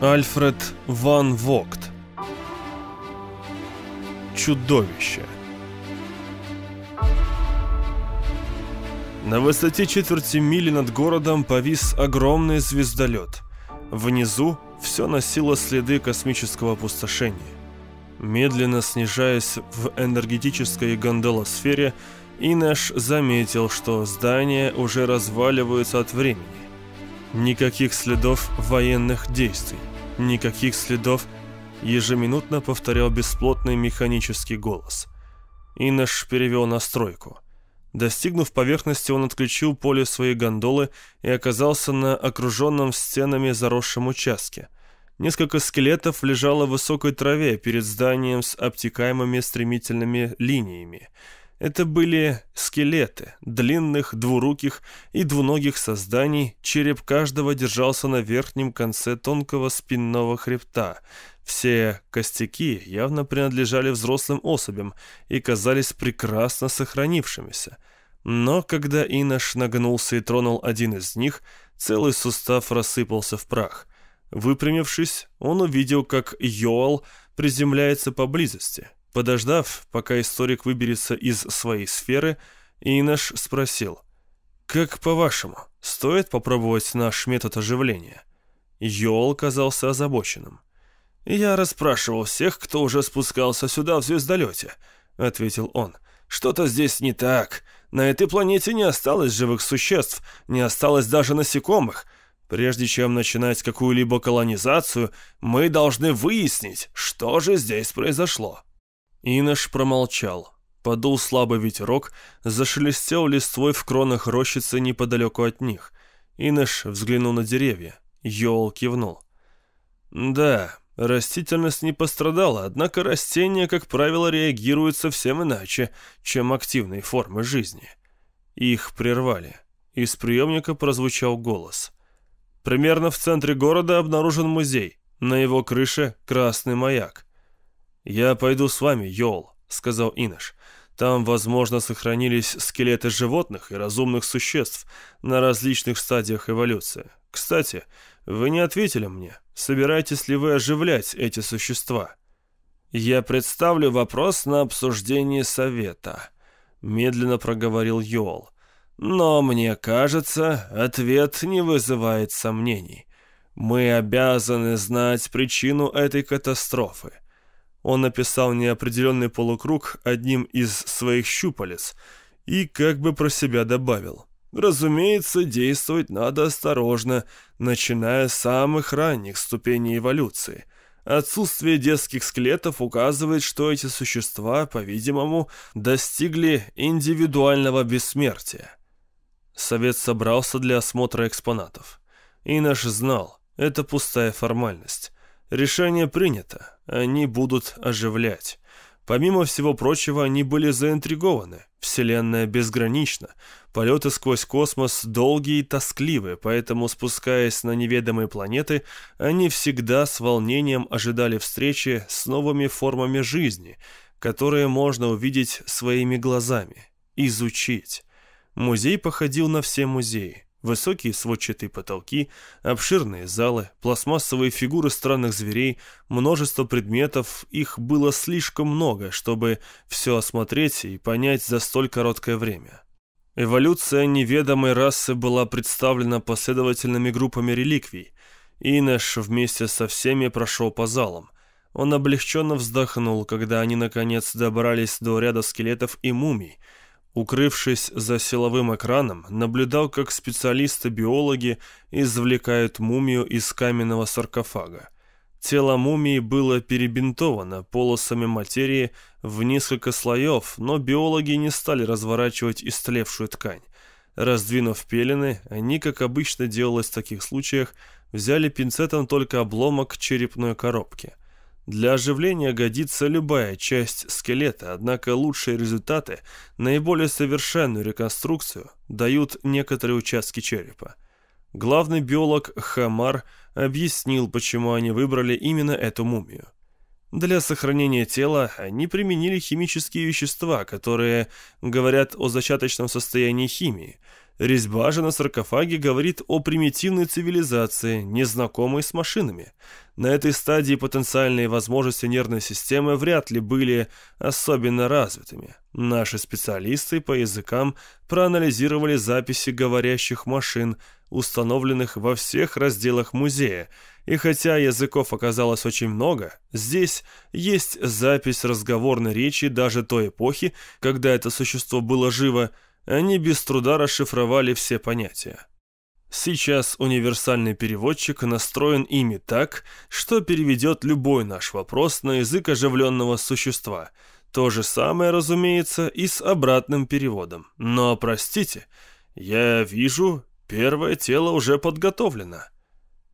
Альфред Ван Вогт Чудовище На высоте четверти мили над городом повис огромный звездолет. Внизу все носило следы космического опустошения. Медленно снижаясь в энергетической гондолосфере, Инеш заметил, что здания уже разваливаются от времени. Никаких следов военных действий, никаких следов, ежеминутно повторял бесплотный механический голос. Инеш перевел настройку. Достигнув поверхности, он отключил поле своей гондолы и оказался на окруженном стенами заросшем участке. Несколько скелетов лежало в высокой траве перед зданием с обтекаемыми стремительными линиями – это были скелеты, длинных, двуруких и двуногих созданий, череп каждого держался на верхнем конце тонкого спинного хребта. Все костяки явно принадлежали взрослым особям и казались прекрасно сохранившимися. Но когда Инош нагнулся и тронул один из них, целый сустав рассыпался в прах. Выпрямившись, он увидел, как Йоал приземляется поблизости — Подождав, пока историк выберется из своей сферы, Инаш спросил, «Как по-вашему, стоит попробовать наш метод оживления?» Йол казался озабоченным. «Я расспрашивал всех, кто уже спускался сюда в звездолете», — ответил он. «Что-то здесь не так. На этой планете не осталось живых существ, не осталось даже насекомых. Прежде чем начинать какую-либо колонизацию, мы должны выяснить, что же здесь произошло». Инош промолчал. Подул слабый ветерок, зашелестел листвой в кронах рощицы неподалеку от них. Инош взглянул на деревья. Йол кивнул. «Да, растительность не пострадала, однако растения, как правило, реагируют совсем иначе, чем активные формы жизни». Их прервали. Из приемника прозвучал голос. «Примерно в центре города обнаружен музей. На его крыше красный маяк. «Я пойду с вами, Йол», — сказал Инош. «Там, возможно, сохранились скелеты животных и разумных существ на различных стадиях эволюции. Кстати, вы не ответили мне, собираетесь ли вы оживлять эти существа?» «Я представлю вопрос на обсуждение совета», — медленно проговорил Йол. «Но мне кажется, ответ не вызывает сомнений. Мы обязаны знать причину этой катастрофы». Он написал неопределенный полукруг одним из своих щупалец и как бы про себя добавил. Разумеется, действовать надо осторожно, начиная с самых ранних ступеней эволюции. Отсутствие детских скелетов указывает, что эти существа, по-видимому, достигли индивидуального бессмертия. Совет собрался для осмотра экспонатов. И наш знал, это пустая формальность. Решение принято, они будут оживлять. Помимо всего прочего, они были заинтригованы. Вселенная безгранична. Полеты сквозь космос долгие и тоскливые, поэтому, спускаясь на неведомые планеты, они всегда с волнением ожидали встречи с новыми формами жизни, которые можно увидеть своими глазами, изучить. Музей походил на все музеи. Высокие сводчатые потолки, обширные залы, пластмассовые фигуры странных зверей, множество предметов, их было слишком много, чтобы все осмотреть и понять за столь короткое время. Эволюция неведомой расы была представлена последовательными группами реликвий. Инеш вместе со всеми прошел по залам. Он облегченно вздохнул, когда они наконец добрались до ряда скелетов и мумий, Укрывшись за силовым экраном, наблюдал, как специалисты-биологи извлекают мумию из каменного саркофага. Тело мумии было перебинтовано полосами материи в несколько слоев, но биологи не стали разворачивать истлевшую ткань. Раздвинув пелены, они, как обычно делалось в таких случаях, взяли пинцетом только обломок черепной коробки – для оживления годится любая часть скелета, однако лучшие результаты, наиболее совершенную реконструкцию дают некоторые участки черепа. Главный биолог Хамар объяснил, почему они выбрали именно эту мумию. Для сохранения тела они применили химические вещества, которые говорят о зачаточном состоянии химии. Резьба же на саркофаге говорит о примитивной цивилизации, незнакомой с машинами. На этой стадии потенциальные возможности нервной системы вряд ли были особенно развитыми. Наши специалисты по языкам проанализировали записи говорящих машин, установленных во всех разделах музея, и хотя языков оказалось очень много, здесь есть запись разговорной речи даже той эпохи, когда это существо было живо, они без труда расшифровали все понятия. Сейчас универсальный переводчик настроен ими так, что переведет любой наш вопрос на язык оживленного существа. То же самое, разумеется, и с обратным переводом. Но, простите, я вижу, первое тело уже подготовлено.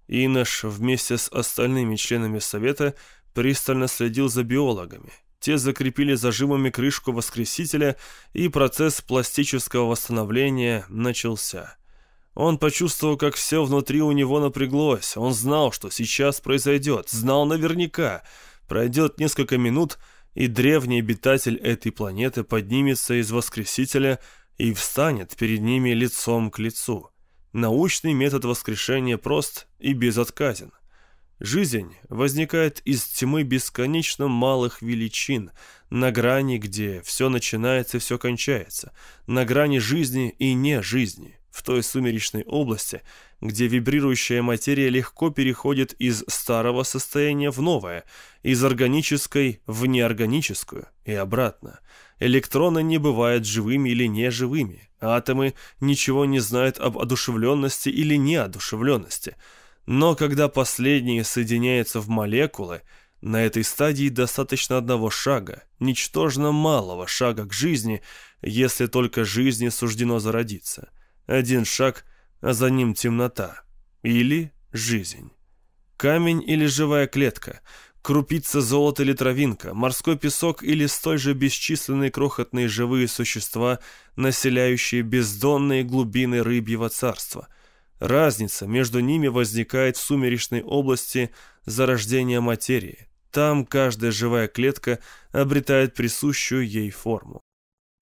Инош вместе с остальными членами совета пристально следил за биологами. Те закрепили зажимами крышку воскресителя, и процесс пластического восстановления начался. Он почувствовал, как все внутри у него напряглось. Он знал, что сейчас произойдет, знал наверняка. Пройдет несколько минут, и древний обитатель этой планеты поднимется из воскресителя и встанет перед ними лицом к лицу. Научный метод воскрешения прост и безотказен. Жизнь возникает из тьмы бесконечно малых величин, на грани, где все начинается и все кончается, на грани жизни и не жизни, в той сумеречной области, где вибрирующая материя легко переходит из старого состояния в новое, из органической в неорганическую и обратно. Электроны не бывают живыми или неживыми, атомы ничего не знают об одушевленности или неодушевленности – но когда последние соединяются в молекулы, на этой стадии достаточно одного шага, ничтожно малого шага к жизни, если только жизни суждено зародиться. Один шаг, а за ним темнота. Или жизнь. Камень или живая клетка, крупица золота или травинка, морской песок или столь же бесчисленные крохотные живые существа, населяющие бездонные глубины рыбьего царства – Разница между ними возникает в сумеречной области зарождения материи. Там каждая живая клетка обретает присущую ей форму.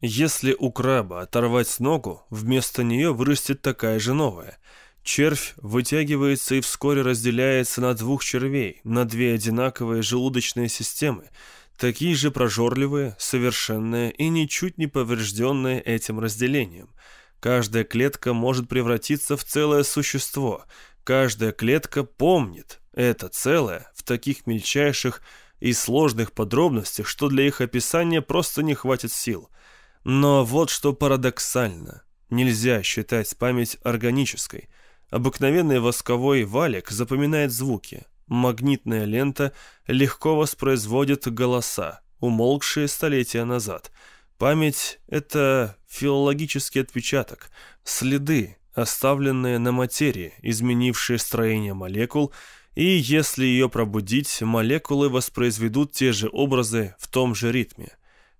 Если у краба оторвать ногу, вместо нее вырастет такая же новая. Червь вытягивается и вскоре разделяется на двух червей, на две одинаковые желудочные системы, такие же прожорливые, совершенные и ничуть не поврежденные этим разделением – Каждая клетка может превратиться в целое существо. Каждая клетка помнит это целое в таких мельчайших и сложных подробностях, что для их описания просто не хватит сил. Но вот что парадоксально. Нельзя считать память органической. Обыкновенный восковой валик запоминает звуки. Магнитная лента легко воспроизводит голоса, умолкшие столетия назад – Память — это филологический отпечаток, следы, оставленные на материи, изменившие строение молекул, и если ее пробудить, молекулы воспроизведут те же образы в том же ритме.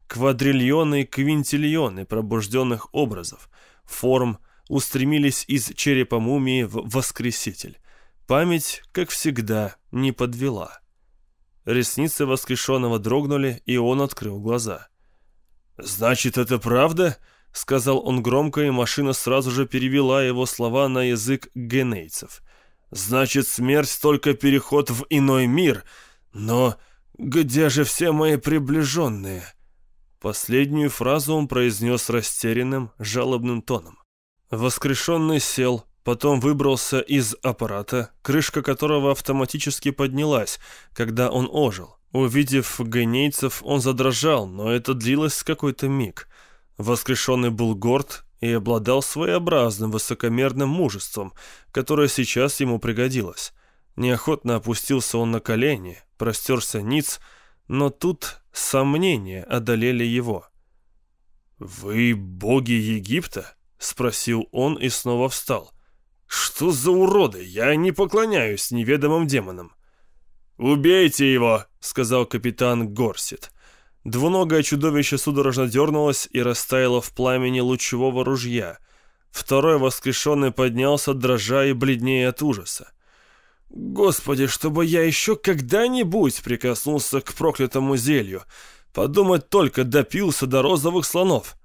Квадриллионы и квинтиллионы пробужденных образов, форм устремились из черепа мумии в воскреситель. Память, как всегда, не подвела. Ресницы воскрешенного дрогнули, и он открыл глаза — «Значит, это правда?» — сказал он громко, и машина сразу же перевела его слова на язык генейцев. «Значит, смерть только переход в иной мир. Но где же все мои приближенные?» Последнюю фразу он произнес растерянным, жалобным тоном. Воскрешенный сел, потом выбрался из аппарата, крышка которого автоматически поднялась, когда он ожил. Увидев генейцев, он задрожал, но это длилось какой-то миг. Воскрешенный был горд и обладал своеобразным высокомерным мужеством, которое сейчас ему пригодилось. Неохотно опустился он на колени, простерся ниц, но тут сомнения одолели его. «Вы боги Египта?» — спросил он и снова встал. «Что за уроды? Я не поклоняюсь неведомым демонам». «Убейте его!» — сказал капитан Горсит. Двуногое чудовище судорожно дернулось и растаяло в пламени лучевого ружья. Второй воскрешенный поднялся, дрожа и бледнее от ужаса. «Господи, чтобы я еще когда-нибудь прикоснулся к проклятому зелью! Подумать только, допился до розовых слонов!»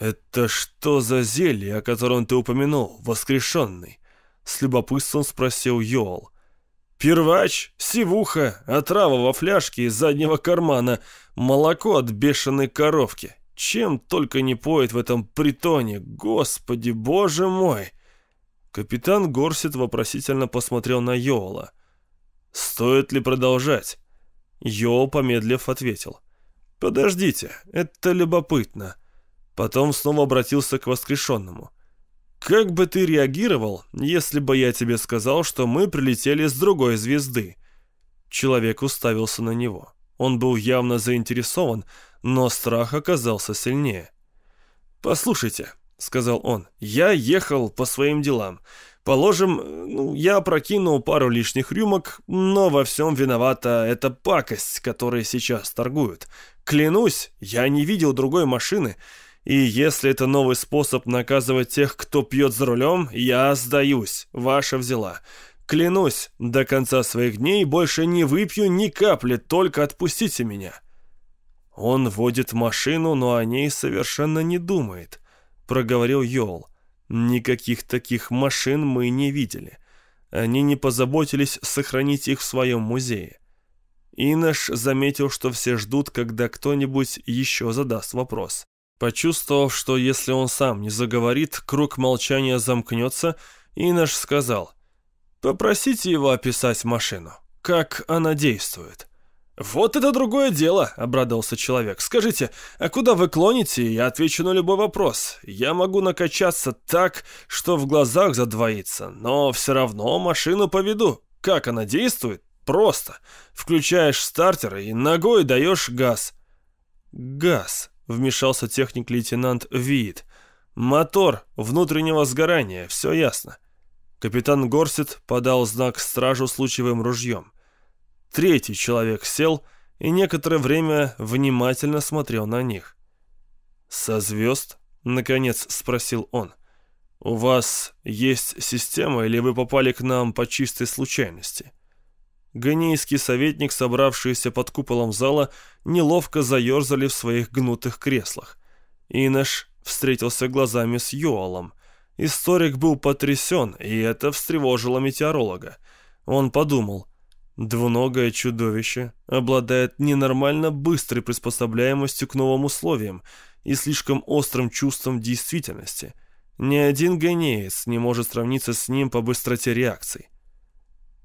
«Это что за зелье, о котором ты упомянул, воскрешенный?» С любопытством спросил Йол. «Первач, сивуха, отрава во фляжке из заднего кармана, молоко от бешеной коровки. Чем только не поет в этом притоне, господи, боже мой!» Капитан Горсет вопросительно посмотрел на Йола. «Стоит ли продолжать?» Йол, помедлив, ответил. «Подождите, это любопытно». Потом снова обратился к воскрешенному. «Как бы ты реагировал, если бы я тебе сказал, что мы прилетели с другой звезды?» Человек уставился на него. Он был явно заинтересован, но страх оказался сильнее. «Послушайте», — сказал он, — «я ехал по своим делам. Положим, ну, я прокинул пару лишних рюмок, но во всем виновата эта пакость, которой сейчас торгуют. Клянусь, я не видел другой машины, и если это новый способ наказывать тех, кто пьет за рулем, я сдаюсь, ваша взяла. Клянусь, до конца своих дней больше не выпью ни капли, только отпустите меня». «Он водит машину, но о ней совершенно не думает», — проговорил Йол. «Никаких таких машин мы не видели. Они не позаботились сохранить их в своем музее». Инеш заметил, что все ждут, когда кто-нибудь еще задаст вопрос. Почувствовав, что если он сам не заговорит, круг молчания замкнется, Инеш сказал, «Попросите его описать машину. Как она действует?» «Вот это другое дело», — обрадовался человек. «Скажите, а куда вы клоните? Я отвечу на любой вопрос. Я могу накачаться так, что в глазах задвоится, но все равно машину поведу. Как она действует? Просто. Включаешь стартер и ногой даешь газ». «Газ», — вмешался техник-лейтенант Виит. «Мотор внутреннего сгорания, все ясно». Капитан Горсет подал знак стражу с лучевым ружьем. Третий человек сел и некоторое время внимательно смотрел на них. «Со звезд?» — наконец спросил он. «У вас есть система или вы попали к нам по чистой случайности?» Ганейский советник, собравшийся под куполом зала, неловко заерзали в своих гнутых креслах. Инеш встретился глазами с Йоалом. Историк был потрясен, и это встревожило метеоролога. Он подумал — Двуногое чудовище обладает ненормально быстрой приспособляемостью к новым условиям и слишком острым чувством действительности. Ни один генеец не может сравниться с ним по быстроте реакций.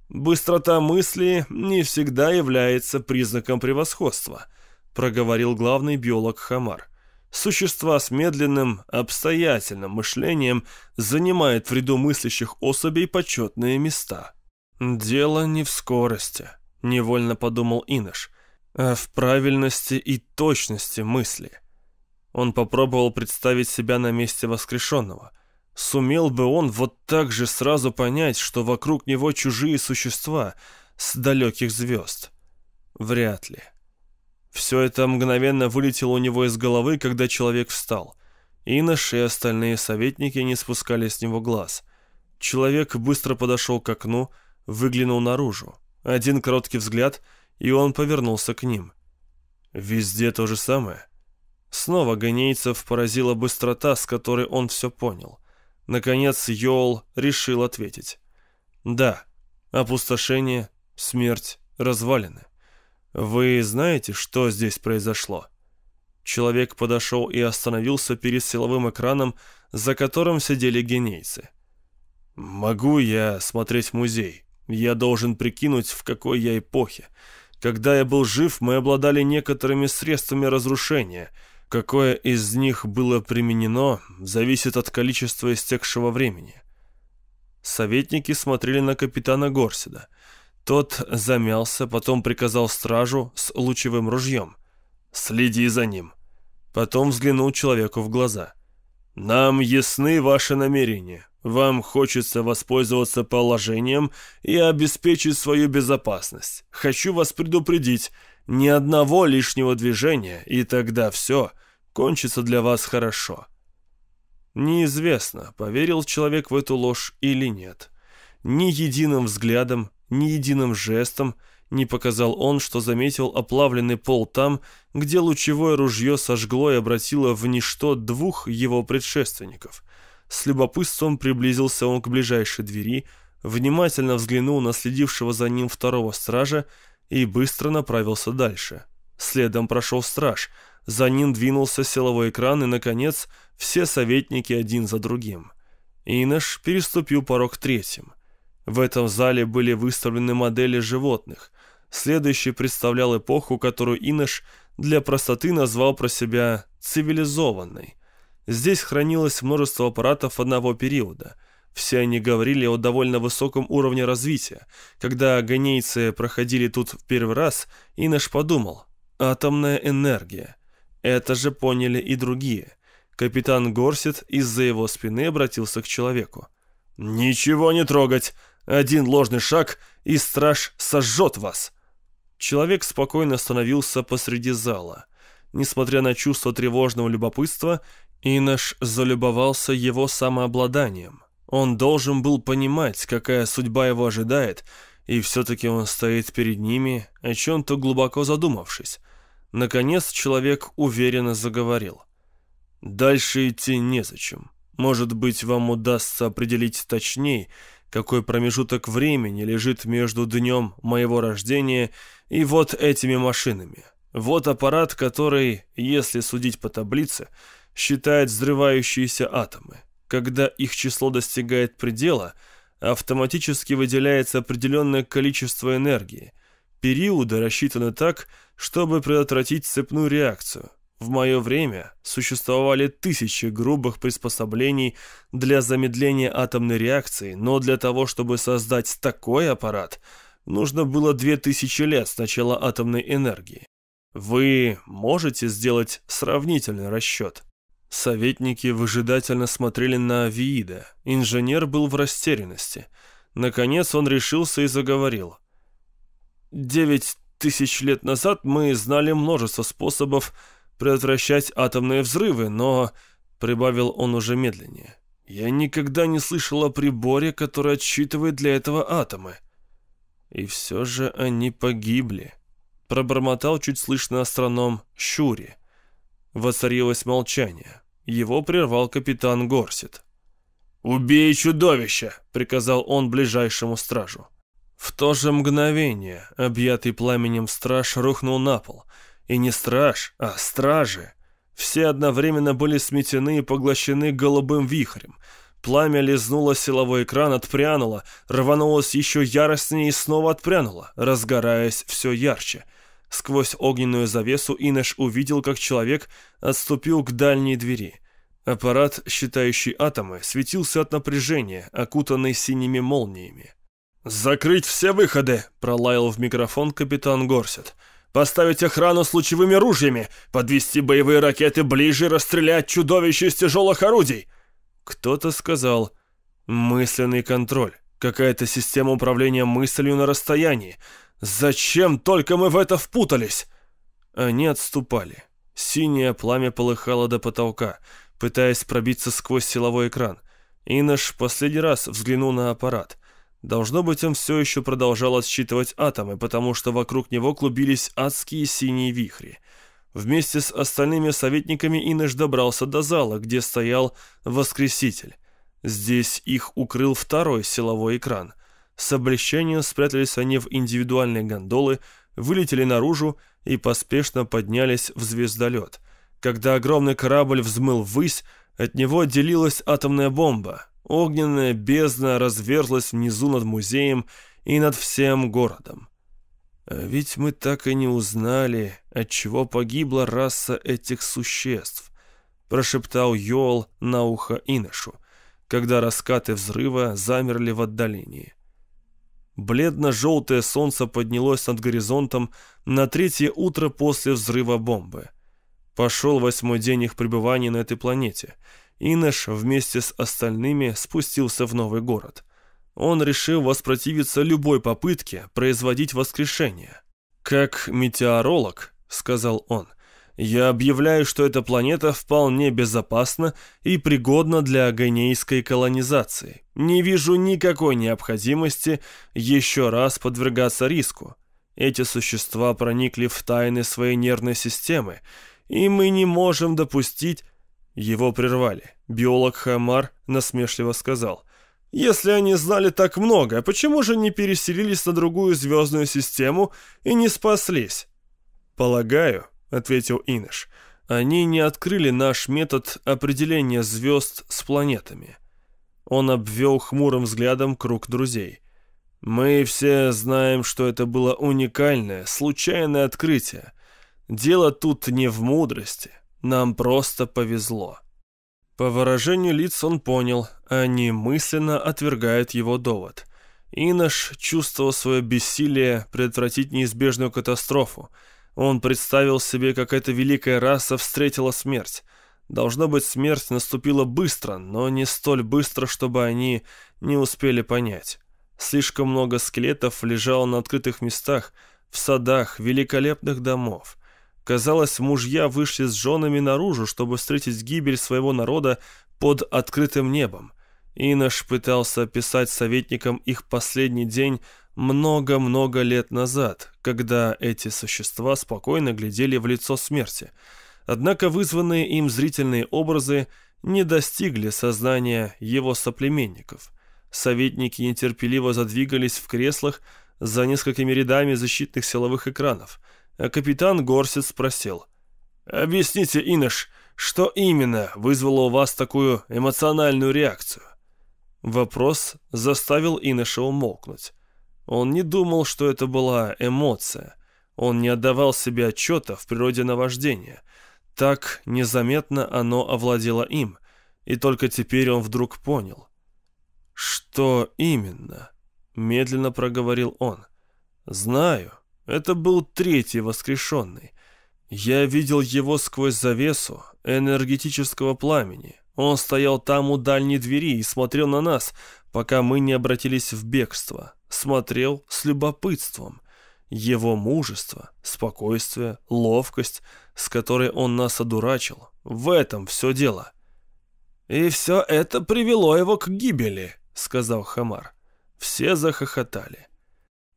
«Быстрота мысли не всегда является признаком превосходства», проговорил главный биолог Хамар. Существа с медленным, обстоятельным мышлением занимают в ряду мыслящих особей почетные места. «Дело не в скорости», — невольно подумал Инош, «а в правильности и точности мысли». Он попробовал представить себя на месте воскрешенного. Сумел бы он вот так же сразу понять, что вокруг него чужие существа с далеких звезд? Вряд ли. Все это мгновенно вылетело у него из головы, когда человек встал. Инош и остальные советники не спускали с него глаз. Человек быстро подошел к окну, выглянул наружу. Один короткий взгляд, и он повернулся к ним. Везде то же самое. Снова гонейцев поразила быстрота, с которой он все понял. Наконец Йол решил ответить. «Да, опустошение, смерть, развалины. Вы знаете, что здесь произошло?» Человек подошел и остановился перед силовым экраном, за которым сидели генейцы. «Могу я смотреть музей?» Я должен прикинуть, в какой я эпохе. Когда я был жив, мы обладали некоторыми средствами разрушения. Какое из них было применено, зависит от количества истекшего времени. Советники смотрели на капитана Горсида. Тот замялся, потом приказал стражу с лучевым ружьем. «Следи за ним». Потом взглянул человеку в глаза. «Нам ясны ваши намерения. Вам хочется воспользоваться положением и обеспечить свою безопасность. Хочу вас предупредить, ни одного лишнего движения, и тогда все кончится для вас хорошо. Неизвестно, поверил человек в эту ложь или нет. Ни единым взглядом, ни единым жестом, Не показал он, что заметил оплавленный пол там, где лучевое ружье сожгло и обратило в ничто двух его предшественников. С любопытством приблизился он к ближайшей двери, внимательно взглянул на следившего за ним второго стража и быстро направился дальше. Следом прошел страж, за ним двинулся силовой экран и, наконец, все советники один за другим. Инош переступил порог третьим. В этом зале были выставлены модели животных. Следующий представлял эпоху, которую Инош для простоты назвал про себя «цивилизованной». Здесь хранилось множество аппаратов одного периода. Все они говорили о довольно высоком уровне развития. Когда гонейцы проходили тут в первый раз, Инош подумал «атомная энергия». Это же поняли и другие. Капитан Горсет из-за его спины обратился к человеку. «Ничего не трогать! Один ложный шаг, и страж сожжет вас!» Человек спокойно остановился посреди зала. Несмотря на чувство тревожного любопытства, Инош залюбовался его самообладанием. Он должен был понимать, какая судьба его ожидает, и все-таки он стоит перед ними, о чем-то глубоко задумавшись. Наконец человек уверенно заговорил. Дальше идти незачем. Может быть, вам удастся определить точнее, какой промежуток времени лежит между днем моего рождения и вот этими машинами. Вот аппарат, который, если судить по таблице, считает взрывающиеся атомы. Когда их число достигает предела, автоматически выделяется определенное количество энергии. Периоды рассчитаны так, чтобы предотвратить цепную реакцию. В мое время существовали тысячи грубых приспособлений для замедления атомной реакции, но для того, чтобы создать такой аппарат, нужно было две тысячи лет с начала атомной энергии. Вы можете сделать сравнительный расчет? Советники выжидательно смотрели на Авиида. Инженер был в растерянности. Наконец он решился и заговорил. «Девять тысяч лет назад мы знали множество способов предотвращать атомные взрывы, но...» — прибавил он уже медленнее. «Я никогда не слышал о приборе, который отсчитывает для этого атомы». «И все же они погибли», — пробормотал чуть слышно астроном Щури. Воцарилось молчание. Его прервал капитан Горсет. «Убей чудовище!» — приказал он ближайшему стражу. В то же мгновение объятый пламенем страж рухнул на пол — и не страж, а стражи. Все одновременно были сметены и поглощены голубым вихрем. Пламя лизнуло силовой экран, отпрянуло, рванулось еще яростнее и снова отпрянуло, разгораясь все ярче. Сквозь огненную завесу Инеш увидел, как человек отступил к дальней двери. Аппарат, считающий атомы, светился от напряжения, окутанный синими молниями. «Закрыть все выходы!» — пролаял в микрофон капитан Горсет поставить охрану с лучевыми ружьями, подвести боевые ракеты ближе и расстрелять чудовище из тяжелых орудий. Кто-то сказал «мысленный контроль, какая-то система управления мыслью на расстоянии. Зачем только мы в это впутались?» Они отступали. Синее пламя полыхало до потолка, пытаясь пробиться сквозь силовой экран. Инош последний раз взглянул на аппарат. Должно быть, он все еще продолжал отсчитывать атомы, потому что вокруг него клубились адские синие вихри. Вместе с остальными советниками Иныш добрался до зала, где стоял Воскреситель. Здесь их укрыл второй силовой экран. С облегчением спрятались они в индивидуальные гондолы, вылетели наружу и поспешно поднялись в звездолет. Когда огромный корабль взмыл ввысь, от него отделилась атомная бомба, Огненная бездна разверзлась внизу над музеем и над всем городом. А ведь мы так и не узнали, от чего погибла раса этих существ, прошептал Йол на ухо Иношу, когда раскаты взрыва замерли в отдалении. Бледно-желтое солнце поднялось над горизонтом на третье утро после взрыва бомбы. Пошел восьмой день их пребывания на этой планете — Инеш вместе с остальными спустился в новый город. Он решил воспротивиться любой попытке производить воскрешение. «Как метеоролог», — сказал он, — «я объявляю, что эта планета вполне безопасна и пригодна для гайнейской колонизации. Не вижу никакой необходимости еще раз подвергаться риску. Эти существа проникли в тайны своей нервной системы, и мы не можем допустить...» Его прервали. Биолог Хамар насмешливо сказал. «Если они знали так много, почему же не переселились на другую звездную систему и не спаслись?» «Полагаю», — ответил Иныш, — «они не открыли наш метод определения звезд с планетами». Он обвел хмурым взглядом круг друзей. «Мы все знаем, что это было уникальное, случайное открытие. Дело тут не в мудрости. Нам просто повезло». По выражению лиц он понял, они мысленно отвергают его довод. Инош чувствовал свое бессилие предотвратить неизбежную катастрофу. Он представил себе, как эта великая раса встретила смерть. Должно быть, смерть наступила быстро, но не столь быстро, чтобы они не успели понять. Слишком много скелетов лежало на открытых местах, в садах великолепных домов. Казалось, мужья вышли с женами наружу, чтобы встретить гибель своего народа под открытым небом. Инош пытался описать советникам их последний день много-много лет назад, когда эти существа спокойно глядели в лицо смерти – Однако вызванные им зрительные образы не достигли сознания его соплеменников. Советники нетерпеливо задвигались в креслах за несколькими рядами защитных силовых экранов, а капитан Горсет спросил. «Объясните, Инош, что именно вызвало у вас такую эмоциональную реакцию?» Вопрос заставил Иноша умолкнуть. Он не думал, что это была эмоция. Он не отдавал себе отчета в природе наваждения – так незаметно оно овладело им, и только теперь он вдруг понял. «Что именно?» — медленно проговорил он. «Знаю, это был третий воскрешенный. Я видел его сквозь завесу энергетического пламени. Он стоял там у дальней двери и смотрел на нас, пока мы не обратились в бегство. Смотрел с любопытством. Его мужество, спокойствие, ловкость, с которой он нас одурачил, в этом все дело. «И все это привело его к гибели», — сказал Хамар. Все захохотали.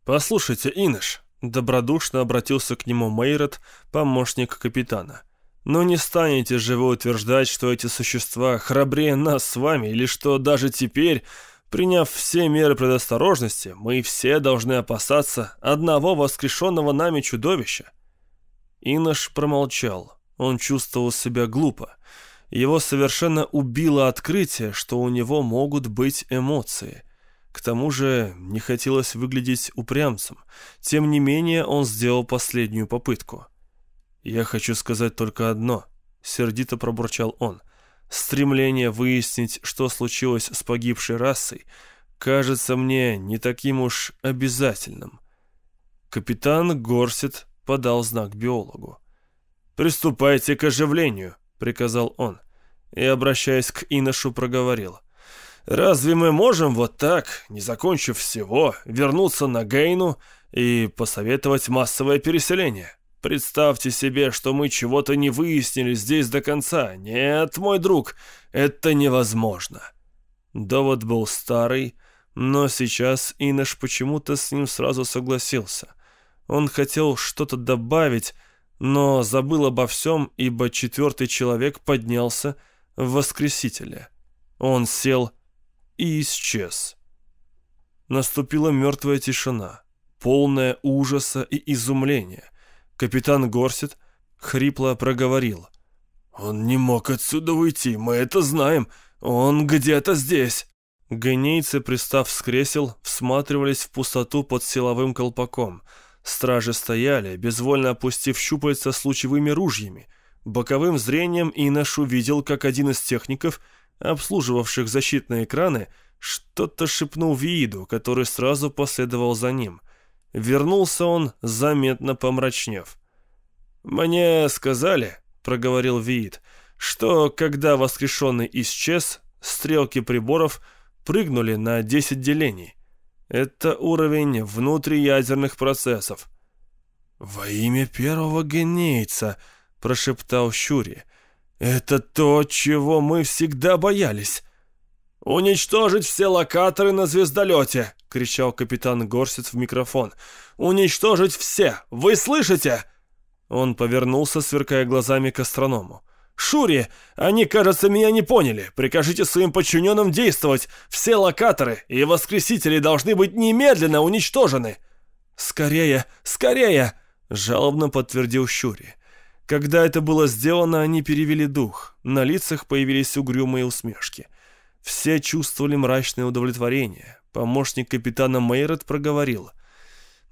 «Послушайте, Иныш», — добродушно обратился к нему Мейрот, помощник капитана. «Но не станете же вы утверждать, что эти существа храбрее нас с вами, или что даже теперь Приняв все меры предосторожности, мы все должны опасаться одного воскрешенного нами чудовища. Инош промолчал. Он чувствовал себя глупо. Его совершенно убило открытие, что у него могут быть эмоции. К тому же не хотелось выглядеть упрямцем. Тем не менее, он сделал последнюю попытку. «Я хочу сказать только одно», — сердито пробурчал он — Стремление выяснить, что случилось с погибшей расой, кажется мне не таким уж обязательным. Капитан Горсет подал знак биологу. «Приступайте к оживлению», — приказал он, и, обращаясь к Иношу, проговорил. «Разве мы можем вот так, не закончив всего, вернуться на Гейну и посоветовать массовое переселение?» Представьте себе, что мы чего-то не выяснили здесь до конца. Нет, мой друг, это невозможно. Довод был старый, но сейчас Инош почему-то с ним сразу согласился. Он хотел что-то добавить, но забыл обо всем, ибо четвертый человек поднялся в воскресителя. Он сел и исчез. Наступила мертвая тишина, полная ужаса и изумления. Капитан Горсет хрипло проговорил. «Он не мог отсюда уйти, мы это знаем. Он где-то здесь». Гвинейцы, пристав с кресел, всматривались в пустоту под силовым колпаком. Стражи стояли, безвольно опустив щупальца с лучевыми ружьями. Боковым зрением Инаш увидел, как один из техников, обслуживавших защитные экраны, что-то шепнул Вииду, который сразу последовал за ним — Вернулся он, заметно помрачнев. «Мне сказали», — проговорил Виит, «что, когда воскрешенный исчез, стрелки приборов прыгнули на 10 делений. Это уровень внутриядерных процессов». «Во имя первого генейца», — прошептал Щури, — «это то, чего мы всегда боялись». «Уничтожить все локаторы на звездолете!» — кричал капитан Горсет в микрофон. «Уничтожить все! Вы слышите?» Он повернулся, сверкая глазами к астроному. «Шури, они, кажется, меня не поняли. Прикажите своим подчиненным действовать. Все локаторы и воскресители должны быть немедленно уничтожены». «Скорее, скорее!» — жалобно подтвердил Шури. Когда это было сделано, они перевели дух. На лицах появились угрюмые усмешки. Все чувствовали мрачное удовлетворение. Помощник капитана Мейрот проговорил.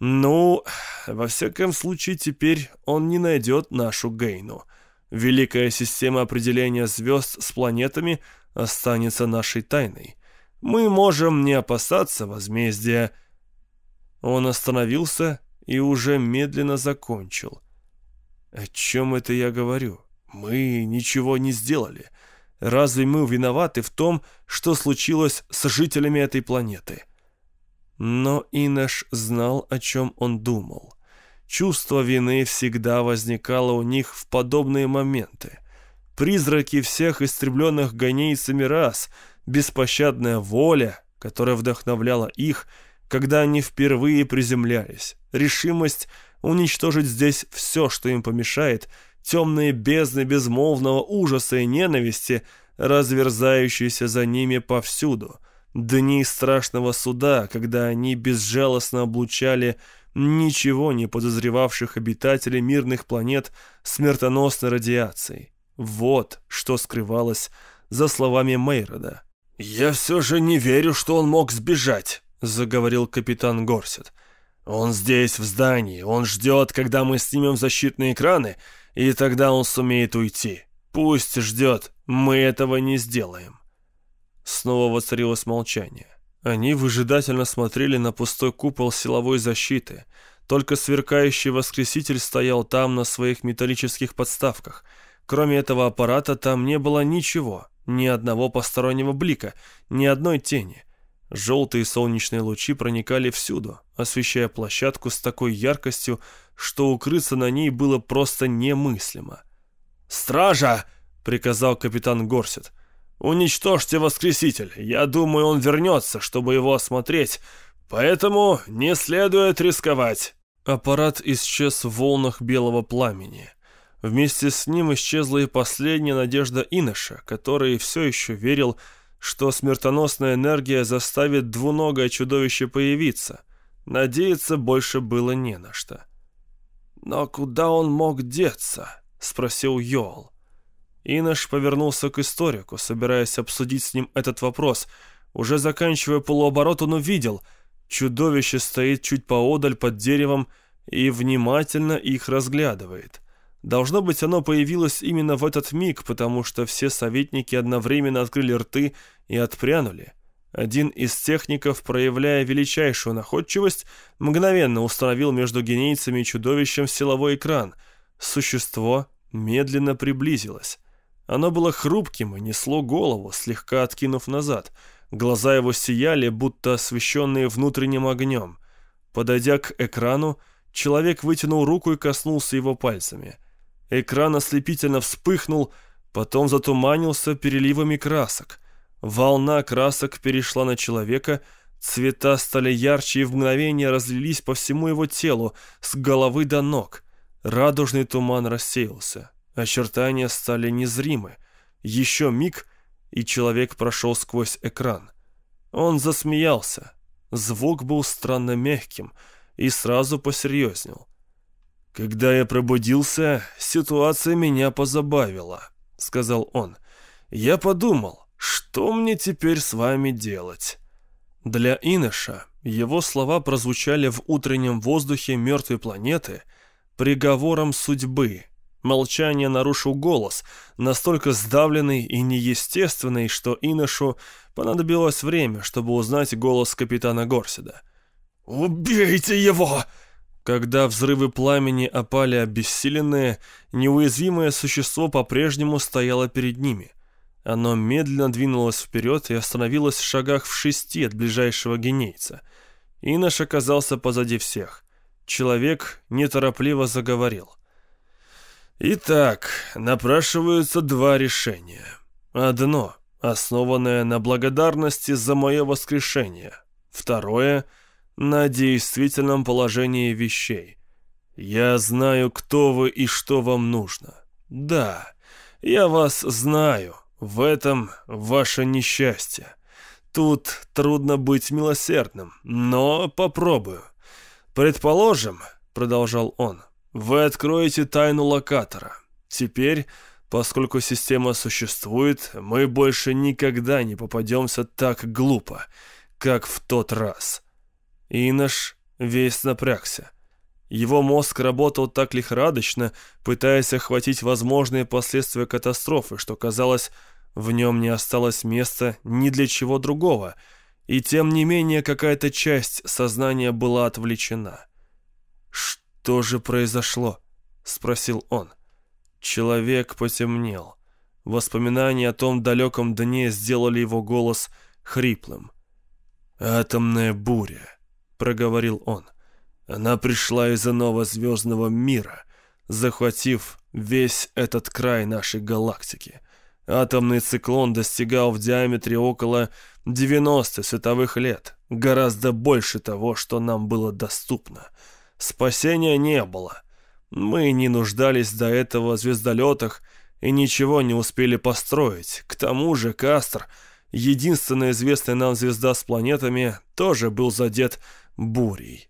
«Ну, во всяком случае, теперь он не найдет нашу Гейну. Великая система определения звезд с планетами останется нашей тайной. Мы можем не опасаться возмездия». Он остановился и уже медленно закончил. «О чем это я говорю? Мы ничего не сделали. Разве мы виноваты в том, что случилось с жителями этой планеты?» Но Инеш знал, о чем он думал. Чувство вины всегда возникало у них в подобные моменты. Призраки всех истребленных гонейцами раз, беспощадная воля, которая вдохновляла их, когда они впервые приземлялись, решимость уничтожить здесь все, что им помешает, темные бездны безмолвного ужаса и ненависти, разверзающиеся за ними повсюду, дни страшного суда, когда они безжалостно облучали ничего не подозревавших обитателей мирных планет смертоносной радиацией. Вот что скрывалось за словами Мейрода. «Я все же не верю, что он мог сбежать», — заговорил капитан Горсет. «Он здесь, в здании, он ждет, когда мы снимем защитные экраны, и тогда он сумеет уйти. Пусть ждет, мы этого не сделаем». Снова воцарилось молчание. Они выжидательно смотрели на пустой купол силовой защиты. Только сверкающий воскреситель стоял там на своих металлических подставках. Кроме этого аппарата там не было ничего, ни одного постороннего блика, ни одной тени. Желтые солнечные лучи проникали всюду, освещая площадку с такой яркостью, что укрыться на ней было просто немыслимо. «Стража!» — приказал капитан Горсет. «Уничтожьте Воскреситель. Я думаю, он вернется, чтобы его осмотреть, поэтому не следует рисковать». Аппарат исчез в волнах белого пламени. Вместе с ним исчезла и последняя надежда Иноша, который все еще верил, что смертоносная энергия заставит двуногое чудовище появиться. Надеяться больше было не на что. «Но куда он мог деться?» — спросил Йол. Инош повернулся к историку, собираясь обсудить с ним этот вопрос. Уже заканчивая полуоборот, он увидел. Чудовище стоит чуть поодаль под деревом и внимательно их разглядывает. Должно быть, оно появилось именно в этот миг, потому что все советники одновременно открыли рты и отпрянули. Один из техников, проявляя величайшую находчивость, мгновенно установил между генейцами и чудовищем силовой экран. Существо медленно приблизилось. Оно было хрупким и несло голову, слегка откинув назад. Глаза его сияли, будто освещенные внутренним огнем. Подойдя к экрану, человек вытянул руку и коснулся его пальцами — Экран ослепительно вспыхнул, потом затуманился переливами красок. Волна красок перешла на человека, цвета стали ярче и в мгновение разлились по всему его телу, с головы до ног. Радужный туман рассеялся. Очертания стали незримы. Еще миг, и человек прошел сквозь экран. Он засмеялся. Звук был странно мягким и сразу посерьезнел. «Когда я пробудился, ситуация меня позабавила», — сказал он. «Я подумал, что мне теперь с вами делать?» Для Иноша его слова прозвучали в утреннем воздухе мертвой планеты приговором судьбы. Молчание нарушил голос, настолько сдавленный и неестественный, что Иношу понадобилось время, чтобы узнать голос капитана Горседа. «Убейте его!» Когда взрывы пламени опали обессиленные, неуязвимое существо по-прежнему стояло перед ними. Оно медленно двинулось вперед и остановилось в шагах в шести от ближайшего генейца. Инош оказался позади всех. Человек неторопливо заговорил. «Итак, напрашиваются два решения. Одно основанное на благодарности за мое воскрешение. Второе — на действительном положении вещей. Я знаю, кто вы и что вам нужно. Да, я вас знаю. В этом ваше несчастье. Тут трудно быть милосердным, но попробую. Предположим, продолжал он, вы откроете тайну локатора. Теперь, поскольку система существует, мы больше никогда не попадемся так глупо, как в тот раз. Инош весь напрягся. Его мозг работал так лихорадочно, пытаясь охватить возможные последствия катастрофы, что казалось, в нем не осталось места ни для чего другого, и тем не менее какая-то часть сознания была отвлечена. «Что же произошло?» — спросил он. Человек потемнел. Воспоминания о том далеком дне сделали его голос хриплым. «Атомная буря», — проговорил он. «Она пришла из иного звездного мира, захватив весь этот край нашей галактики. Атомный циклон достигал в диаметре около 90 световых лет, гораздо больше того, что нам было доступно. Спасения не было». Мы не нуждались до этого в звездолетах и ничего не успели построить. К тому же Кастр, единственная известная нам звезда с планетами, тоже был задет бурей.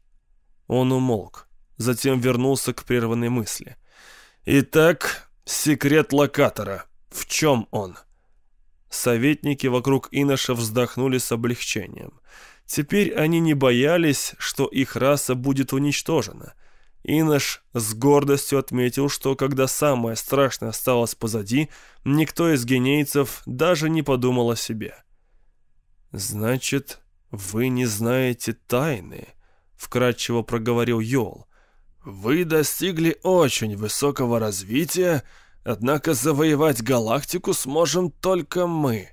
Он умолк, затем вернулся к прерванной мысли. Итак, секрет локатора. В чем он? Советники вокруг Иноша вздохнули с облегчением. Теперь они не боялись, что их раса будет уничтожена — Инош с гордостью отметил, что когда самое страшное осталось позади, никто из генейцев даже не подумал о себе. «Значит, вы не знаете тайны», — вкратчиво проговорил Йол. «Вы достигли очень высокого развития, однако завоевать галактику сможем только мы».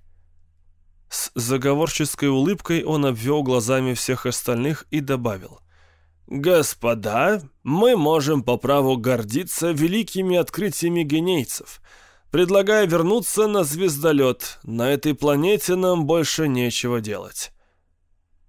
С заговорческой улыбкой он обвел глазами всех остальных и добавил — «Господа, мы можем по праву гордиться великими открытиями генейцев. Предлагаю вернуться на звездолет. На этой планете нам больше нечего делать».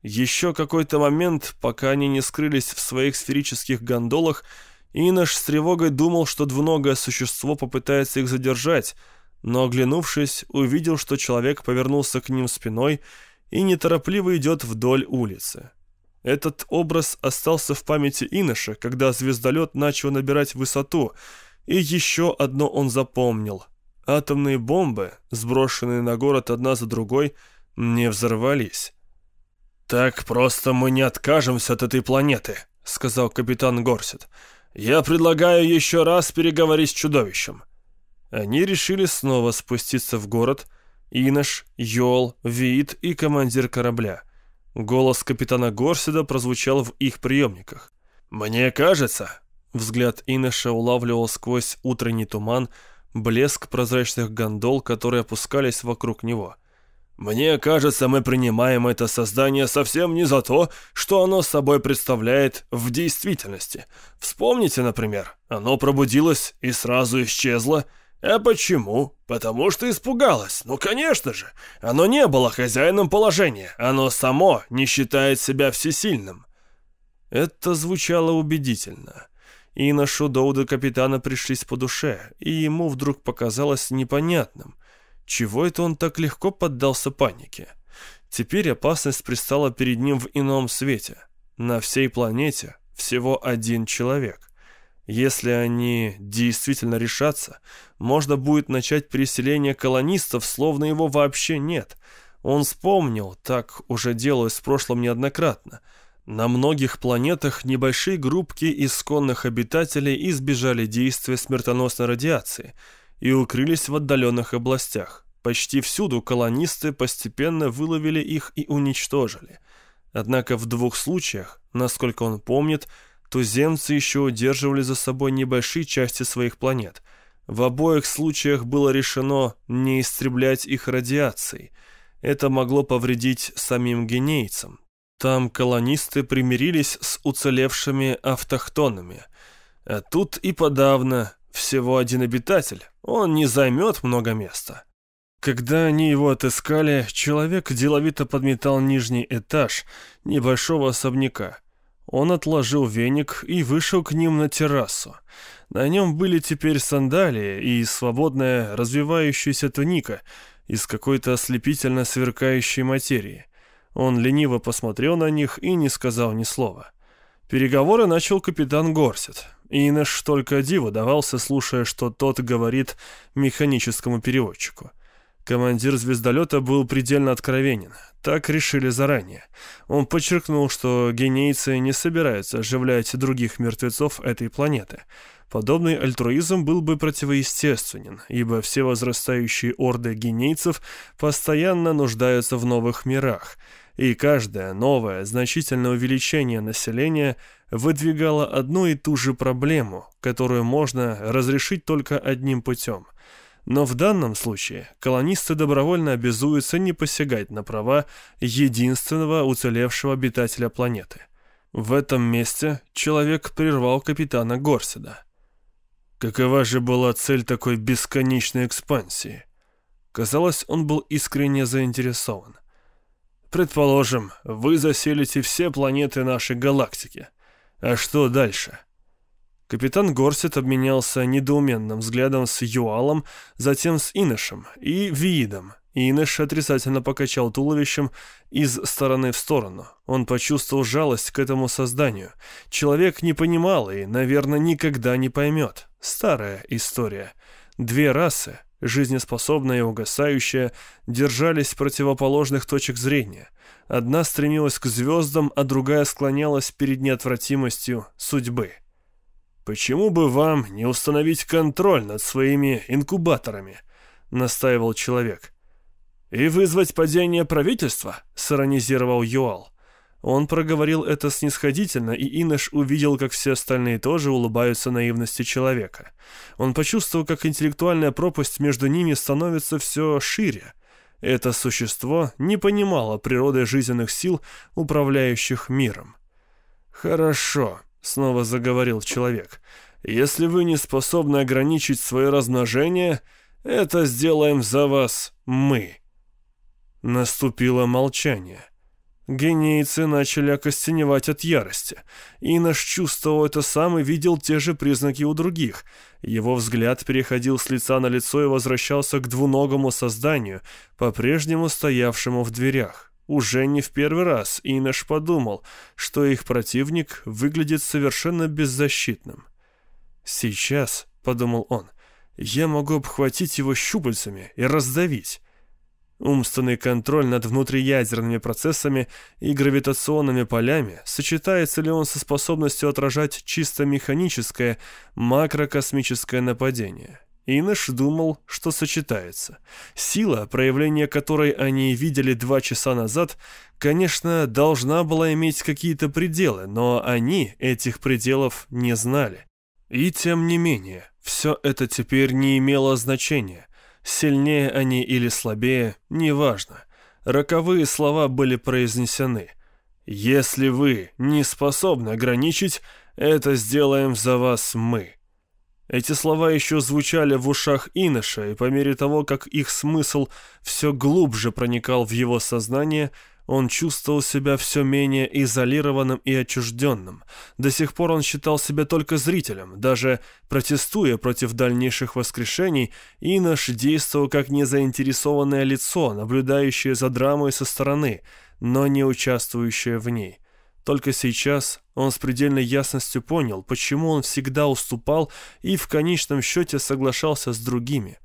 Еще какой-то момент, пока они не скрылись в своих сферических гондолах, Инош с тревогой думал, что двуногое существо попытается их задержать, но, оглянувшись, увидел, что человек повернулся к ним спиной и неторопливо идет вдоль улицы. Этот образ остался в памяти Иноша, когда звездолет начал набирать высоту, и еще одно он запомнил. Атомные бомбы, сброшенные на город одна за другой, не взорвались. «Так просто мы не откажемся от этой планеты», — сказал капитан Горсет. «Я предлагаю еще раз переговорить с чудовищем». Они решили снова спуститься в город. Инош, Йол, Виит и командир корабля — Голос капитана Горседа прозвучал в их приемниках. «Мне кажется...» Взгляд Инеша улавливал сквозь утренний туман блеск прозрачных гондол, которые опускались вокруг него. «Мне кажется, мы принимаем это создание совсем не за то, что оно собой представляет в действительности. Вспомните, например, оно пробудилось и сразу исчезло, «А почему? Потому что испугалась. Ну, конечно же. Оно не было хозяином положения. Оно само не считает себя всесильным». Это звучало убедительно. И на Шудоуда капитана пришлись по душе, и ему вдруг показалось непонятным, чего это он так легко поддался панике. Теперь опасность пристала перед ним в ином свете. На всей планете всего один человек. Если они действительно решатся, можно будет начать переселение колонистов, словно его вообще нет. Он вспомнил, так уже делалось в прошлом неоднократно. На многих планетах небольшие группки исконных обитателей избежали действия смертоносной радиации и укрылись в отдаленных областях. Почти всюду колонисты постепенно выловили их и уничтожили. Однако в двух случаях, насколько он помнит, туземцы еще удерживали за собой небольшие части своих планет. В обоих случаях было решено не истреблять их радиацией. Это могло повредить самим генейцам. Там колонисты примирились с уцелевшими автохтонами. А тут и подавно всего один обитатель. Он не займет много места. Когда они его отыскали, человек деловито подметал нижний этаж небольшого особняка. Он отложил веник и вышел к ним на террасу. На нем были теперь сандалии и свободная развивающаяся туника из какой-то ослепительно сверкающей материи. Он лениво посмотрел на них и не сказал ни слова. Переговоры начал капитан Горсет. Инеш только диво давался, слушая, что тот говорит механическому переводчику. Командир звездолета был предельно откровенен. Так решили заранее. Он подчеркнул, что генейцы не собираются оживлять других мертвецов этой планеты. Подобный альтруизм был бы противоестественен, ибо все возрастающие орды генейцев постоянно нуждаются в новых мирах, и каждое новое значительное увеличение населения выдвигало одну и ту же проблему, которую можно разрешить только одним путем – но в данном случае колонисты добровольно обязуются не посягать на права единственного уцелевшего обитателя планеты. В этом месте человек прервал капитана Горседа. Какова же была цель такой бесконечной экспансии? Казалось, он был искренне заинтересован. Предположим, вы заселите все планеты нашей галактики. А что дальше? Капитан Горсет обменялся недоуменным взглядом с Юалом, затем с Инышем и Виидом. Иныш отрицательно покачал туловищем из стороны в сторону. Он почувствовал жалость к этому созданию. Человек не понимал и, наверное, никогда не поймет. Старая история. Две расы, жизнеспособная и угасающая, держались противоположных точек зрения. Одна стремилась к звездам, а другая склонялась перед неотвратимостью судьбы. «Почему бы вам не установить контроль над своими инкубаторами?» — настаивал человек. «И вызвать падение правительства?» — сиронизировал Юал. Он проговорил это снисходительно, и Инош увидел, как все остальные тоже улыбаются наивности человека. Он почувствовал, как интеллектуальная пропасть между ними становится все шире. Это существо не понимало природы жизненных сил, управляющих миром. «Хорошо», снова заговорил человек. Если вы не способны ограничить свое размножение, это сделаем за вас мы. Наступило молчание. Генейцы начали окостеневать от ярости. и наш чувствовал это сам и видел те же признаки у других. Его взгляд переходил с лица на лицо и возвращался к двуногому созданию, по-прежнему стоявшему в дверях. Уже не в первый раз Инош подумал, что их противник выглядит совершенно беззащитным. «Сейчас», — подумал он, — «я могу обхватить его щупальцами и раздавить». Умственный контроль над внутриядерными процессами и гравитационными полями, сочетается ли он со способностью отражать чисто механическое макрокосмическое нападение? Иныш думал, что сочетается. Сила, проявление которой они видели два часа назад, конечно, должна была иметь какие-то пределы, но они этих пределов не знали. И тем не менее, все это теперь не имело значения. Сильнее они или слабее, неважно. Роковые слова были произнесены. «Если вы не способны ограничить, это сделаем за вас мы». Эти слова еще звучали в ушах Иноша, и по мере того, как их смысл все глубже проникал в его сознание, он чувствовал себя все менее изолированным и отчужденным. До сих пор он считал себя только зрителем. Даже протестуя против дальнейших воскрешений, Инош действовал как незаинтересованное лицо, наблюдающее за драмой со стороны, но не участвующее в ней. Только сейчас он с предельной ясностью понял, почему он всегда уступал и в конечном счете соглашался с другими.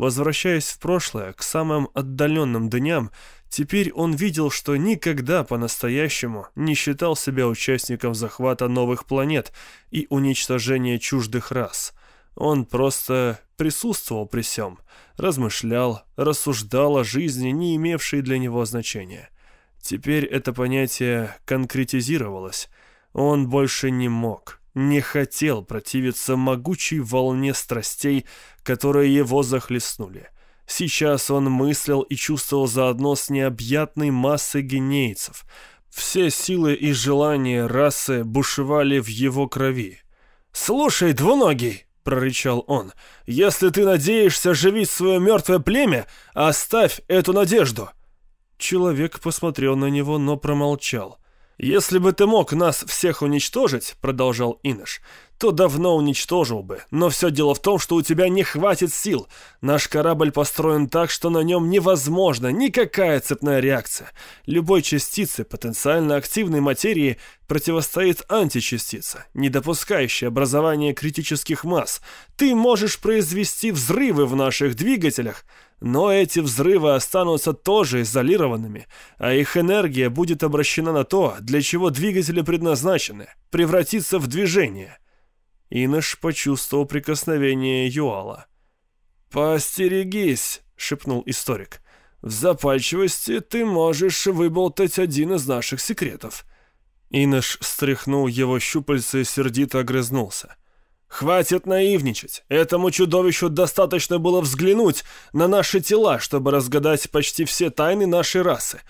Возвращаясь в прошлое, к самым отдаленным дням, теперь он видел, что никогда по-настоящему не считал себя участником захвата новых планет и уничтожения чуждых рас. Он просто присутствовал при всем, размышлял, рассуждал о жизни, не имевшей для него значения. Теперь это понятие конкретизировалось. Он больше не мог, не хотел противиться могучей волне страстей, которые его захлестнули. Сейчас он мыслил и чувствовал заодно с необъятной массой генейцев. Все силы и желания расы бушевали в его крови. «Слушай, двуногий!» —— прорычал он. «Если ты надеешься оживить свое мертвое племя, оставь эту надежду!» Человек посмотрел на него, но промолчал. «Если бы ты мог нас всех уничтожить», — продолжал Инош, то давно уничтожил бы. Но все дело в том, что у тебя не хватит сил. Наш корабль построен так, что на нем невозможна никакая цепная реакция. Любой частице потенциально активной материи противостоит античастица, не допускающая образования критических масс. Ты можешь произвести взрывы в наших двигателях, но эти взрывы останутся тоже изолированными, а их энергия будет обращена на то, для чего двигатели предназначены – превратиться в движение. Инош почувствовал прикосновение Юала. «Постерегись», — шепнул историк. «В запальчивости ты можешь выболтать один из наших секретов». Инош стряхнул его щупальца и сердито огрызнулся. «Хватит наивничать! Этому чудовищу достаточно было взглянуть на наши тела, чтобы разгадать почти все тайны нашей расы.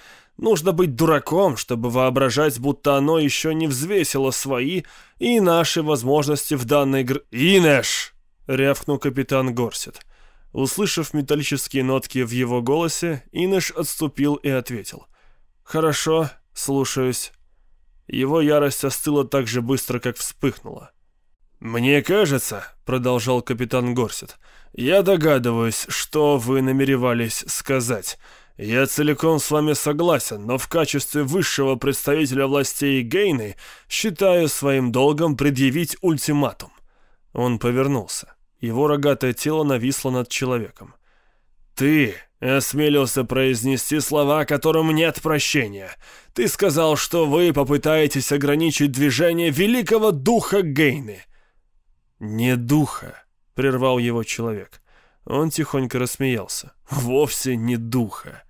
Нужно быть дураком, чтобы воображать, будто оно еще не взвесило свои и наши возможности в данной игре. «Инеш!» — рявкнул капитан Горсет. Услышав металлические нотки в его голосе, Инеш отступил и ответил. «Хорошо, слушаюсь». Его ярость остыла так же быстро, как вспыхнула. «Мне кажется», — продолжал капитан Горсет, — «я догадываюсь, что вы намеревались сказать». «Я целиком с вами согласен, но в качестве высшего представителя властей Гейны считаю своим долгом предъявить ультиматум». Он повернулся. Его рогатое тело нависло над человеком. «Ты осмелился произнести слова, которым нет прощения. Ты сказал, что вы попытаетесь ограничить движение великого духа Гейны». «Не духа», — прервал его человек. Он тихонько рассмеялся. «Вовсе не духа».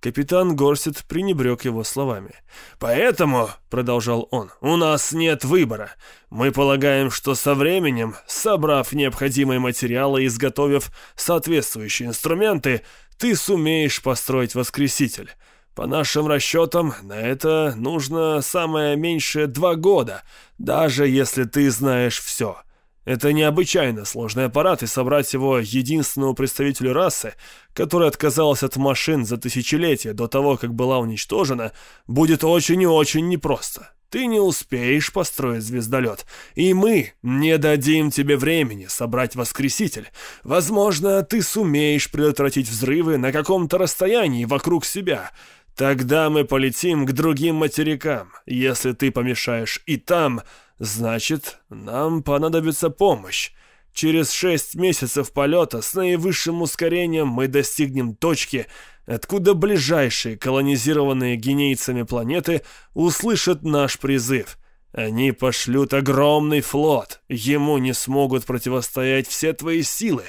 Капитан Горсет пренебрег его словами. «Поэтому, — продолжал он, — у нас нет выбора. Мы полагаем, что со временем, собрав необходимые материалы и изготовив соответствующие инструменты, ты сумеешь построить воскреситель. По нашим расчетам, на это нужно самое меньшее два года, даже если ты знаешь все». Это необычайно сложный аппарат, и собрать его единственному представителю расы, который отказался от машин за тысячелетия до того, как была уничтожена, будет очень и очень непросто. Ты не успеешь построить звездолет, и мы не дадим тебе времени собрать воскреситель. Возможно, ты сумеешь предотвратить взрывы на каком-то расстоянии вокруг себя. Тогда мы полетим к другим материкам. Если ты помешаешь и там, Значит, нам понадобится помощь. Через шесть месяцев полета с наивысшим ускорением мы достигнем точки, откуда ближайшие колонизированные генейцами планеты услышат наш призыв. Они пошлют огромный флот, ему не смогут противостоять все твои силы.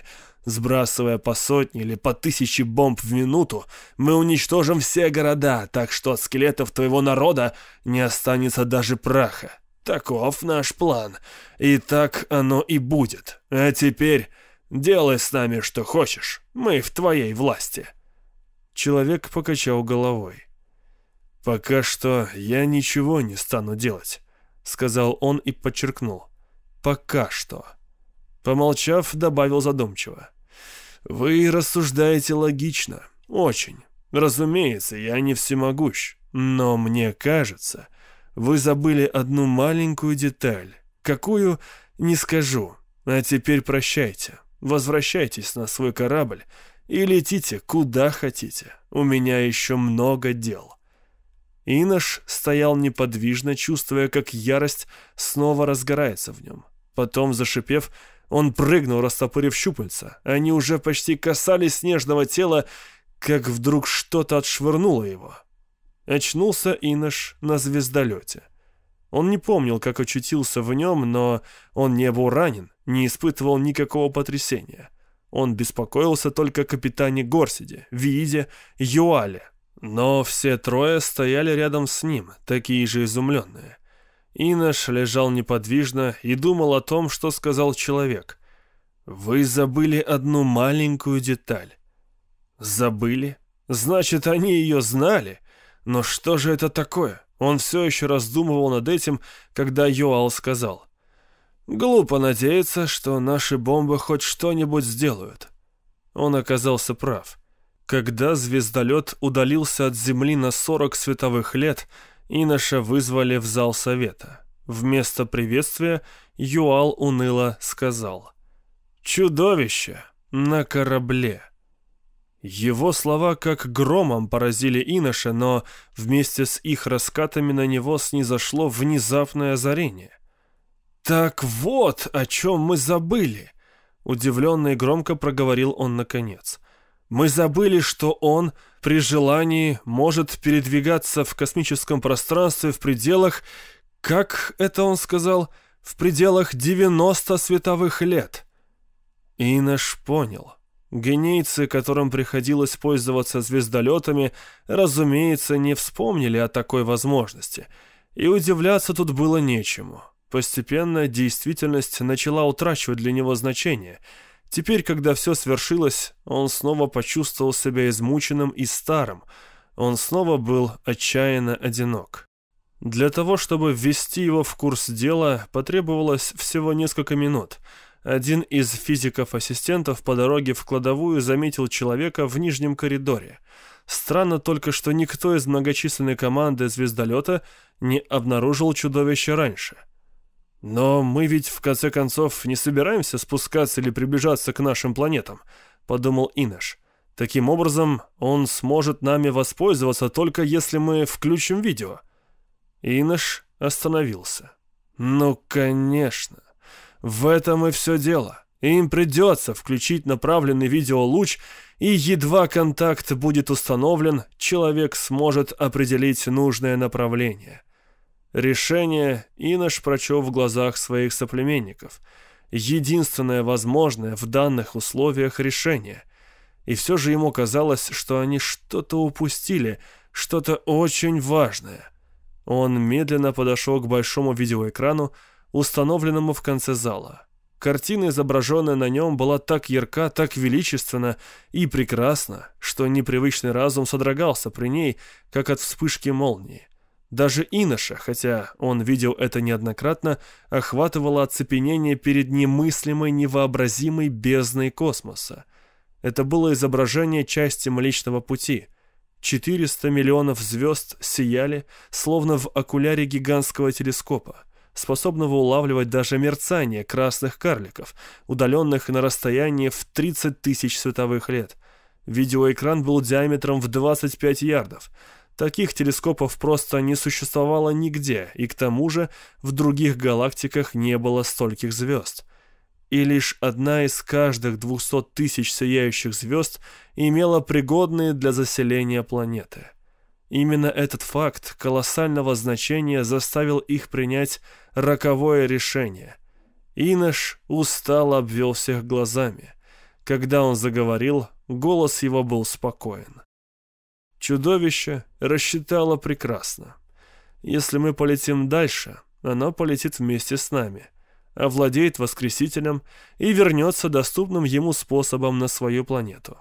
Сбрасывая по сотне или по тысяче бомб в минуту, мы уничтожим все города, так что от скелетов твоего народа не останется даже праха. Таков наш план. И так оно и будет. А теперь делай с нами что хочешь. Мы в твоей власти». Человек покачал головой. «Пока что я ничего не стану делать», — сказал он и подчеркнул. «Пока что». Помолчав, добавил задумчиво. «Вы рассуждаете логично. Очень. Разумеется, я не всемогущ. Но мне кажется, вы забыли одну маленькую деталь. Какую, не скажу. А теперь прощайте. Возвращайтесь на свой корабль и летите куда хотите. У меня еще много дел». Инош стоял неподвижно, чувствуя, как ярость снова разгорается в нем. Потом, зашипев, он прыгнул, растопырив щупальца. Они уже почти касались снежного тела, как вдруг что-то отшвырнуло его. Очнулся Инош на звездолете. Он не помнил, как очутился в нем, но он не был ранен, не испытывал никакого потрясения. Он беспокоился только о капитане Горсиде, Виде, Юале. Но все трое стояли рядом с ним, такие же изумленные. Инош лежал неподвижно и думал о том, что сказал человек. «Вы забыли одну маленькую деталь». «Забыли? Значит, они ее знали?» Но что же это такое? Он все еще раздумывал над этим, когда Йоал сказал. Глупо надеяться, что наши бомбы хоть что-нибудь сделают. Он оказался прав. Когда звездолет удалился от Земли на 40 световых лет, Иноша вызвали в зал совета. Вместо приветствия Юал уныло сказал «Чудовище на корабле». Его слова как громом поразили Иноша, но вместе с их раскатами на него снизошло внезапное озарение. «Так вот, о чем мы забыли!» Удивленно и громко проговорил он наконец. «Мы забыли, что он при желании может передвигаться в космическом пространстве в пределах, как это он сказал, в пределах 90 световых лет». Инош понял. Генейцы, которым приходилось пользоваться звездолетами, разумеется, не вспомнили о такой возможности. И удивляться тут было нечему. Постепенно действительность начала утрачивать для него значение. Теперь, когда все свершилось, он снова почувствовал себя измученным и старым. Он снова был отчаянно одинок. Для того, чтобы ввести его в курс дела, потребовалось всего несколько минут. Один из физиков-ассистентов по дороге в кладовую заметил человека в нижнем коридоре. Странно только, что никто из многочисленной команды звездолета не обнаружил чудовище раньше – «Но мы ведь, в конце концов, не собираемся спускаться или приближаться к нашим планетам», — подумал Инеш. «Таким образом, он сможет нами воспользоваться только если мы включим видео». Инеш остановился. «Ну, конечно. В этом и все дело. Им придется включить направленный видеолуч, и едва контакт будет установлен, человек сможет определить нужное направление». Решение Инош прочел в глазах своих соплеменников. Единственное возможное в данных условиях решение. И все же ему казалось, что они что-то упустили, что-то очень важное. Он медленно подошел к большому видеоэкрану, установленному в конце зала. Картина, изображенная на нем, была так ярка, так величественна и прекрасна, что непривычный разум содрогался при ней, как от вспышки молнии. Даже Иноша, хотя он видел это неоднократно, охватывало оцепенение перед немыслимой, невообразимой бездной космоса. Это было изображение части Млечного Пути. 400 миллионов звезд сияли, словно в окуляре гигантского телескопа, способного улавливать даже мерцание красных карликов, удаленных на расстоянии в 30 тысяч световых лет. Видеоэкран был диаметром в 25 ярдов – Таких телескопов просто не существовало нигде, и к тому же в других галактиках не было стольких звезд. И лишь одна из каждых двухсот тысяч сияющих звезд имела пригодные для заселения планеты. Именно этот факт колоссального значения заставил их принять роковое решение. Инош устало обвел всех глазами. Когда он заговорил, голос его был спокоен. Чудовище рассчитало прекрасно. Если мы полетим дальше, оно полетит вместе с нами, овладеет Воскресителем и вернется доступным ему способом на свою планету.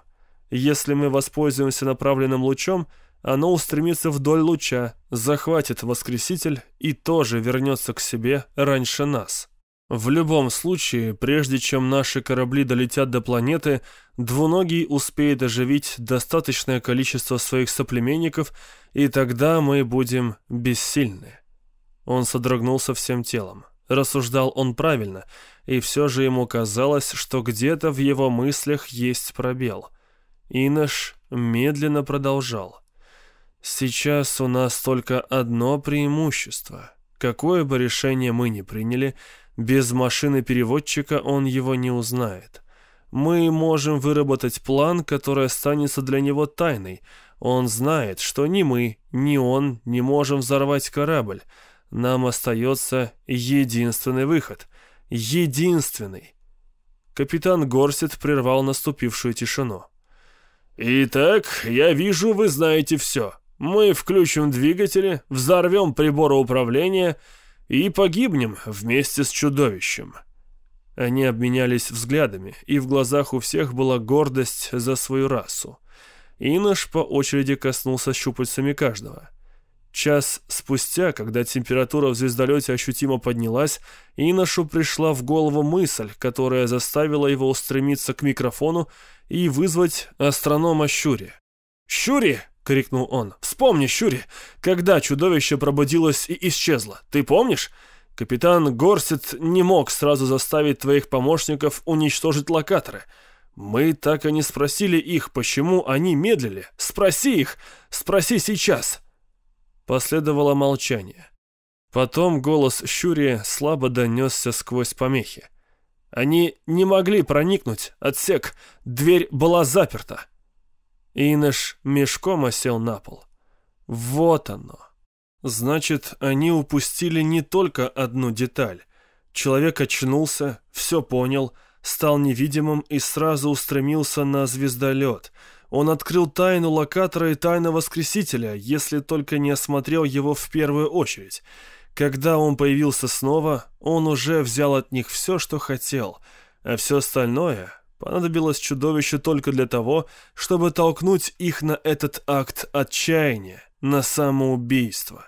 Если мы воспользуемся направленным лучом, оно устремится вдоль луча, захватит Воскреситель и тоже вернется к себе раньше нас. В любом случае, прежде чем наши корабли долетят до планеты, двуногий успеет оживить достаточное количество своих соплеменников, и тогда мы будем бессильны. Он содрогнулся всем телом. Рассуждал он правильно, и все же ему казалось, что где-то в его мыслях есть пробел. Инош медленно продолжал. «Сейчас у нас только одно преимущество. Какое бы решение мы ни приняли — без машины-переводчика он его не узнает. Мы можем выработать план, который останется для него тайной. Он знает, что ни мы, ни он не можем взорвать корабль. Нам остается единственный выход. Единственный. Капитан Горсет прервал наступившую тишину. «Итак, я вижу, вы знаете все. Мы включим двигатели, взорвем приборы управления и погибнем вместе с чудовищем». Они обменялись взглядами, и в глазах у всех была гордость за свою расу. Инош по очереди коснулся щупальцами каждого. Час спустя, когда температура в звездолете ощутимо поднялась, Иношу пришла в голову мысль, которая заставила его устремиться к микрофону и вызвать астронома Щури. «Щури!» — крикнул он. «Вспомни, Щури, когда чудовище пробудилось и исчезло. Ты помнишь? Капитан Горсет не мог сразу заставить твоих помощников уничтожить локаторы. Мы так и не спросили их, почему они медлили. Спроси их! Спроси сейчас!» Последовало молчание. Потом голос Щури слабо донесся сквозь помехи. Они не могли проникнуть, отсек, дверь была заперта. Иныш мешком осел на пол. Вот оно. Значит, они упустили не только одну деталь. Человек очнулся, все понял, стал невидимым и сразу устремился на звездолет — он открыл тайну локатора и тайну воскресителя, если только не осмотрел его в первую очередь. Когда он появился снова, он уже взял от них все, что хотел, а все остальное понадобилось чудовищу только для того, чтобы толкнуть их на этот акт отчаяния, на самоубийство.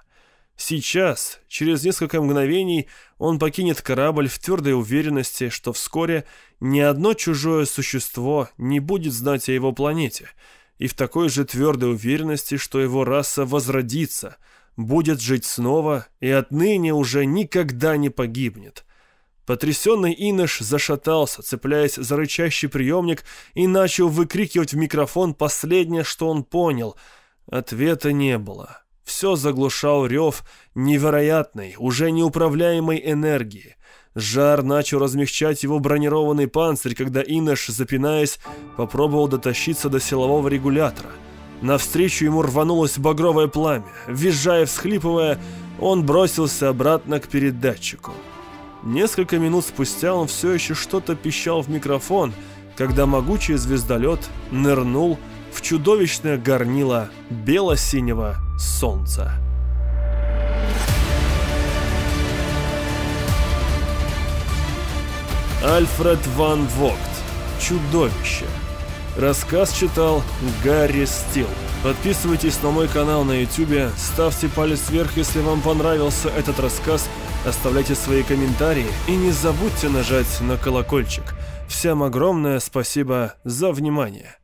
Сейчас, через несколько мгновений, он покинет корабль в твердой уверенности, что вскоре ни одно чужое существо не будет знать о его планете, и в такой же твердой уверенности, что его раса возродится, будет жить снова и отныне уже никогда не погибнет. Потрясенный Инош зашатался, цепляясь за рычащий приемник, и начал выкрикивать в микрофон последнее, что он понял. Ответа не было. Все заглушал рев невероятной, уже неуправляемой энергии. Жар начал размягчать его бронированный панцирь, когда Инош, запинаясь, попробовал дотащиться до силового регулятора. Навстречу ему рванулось багровое пламя. Визжая, всхлипывая, он бросился обратно к передатчику. Несколько минут спустя он все еще что-то пищал в микрофон, когда могучий звездолет нырнул в чудовищное горнило бело-синего солнца. Альфред Ван Вогт. Чудовище. Рассказ читал Гарри Стил. Подписывайтесь на мой канал на YouTube, ставьте палец вверх, если вам понравился этот рассказ, оставляйте свои комментарии и не забудьте нажать на колокольчик. Всем огромное спасибо за внимание.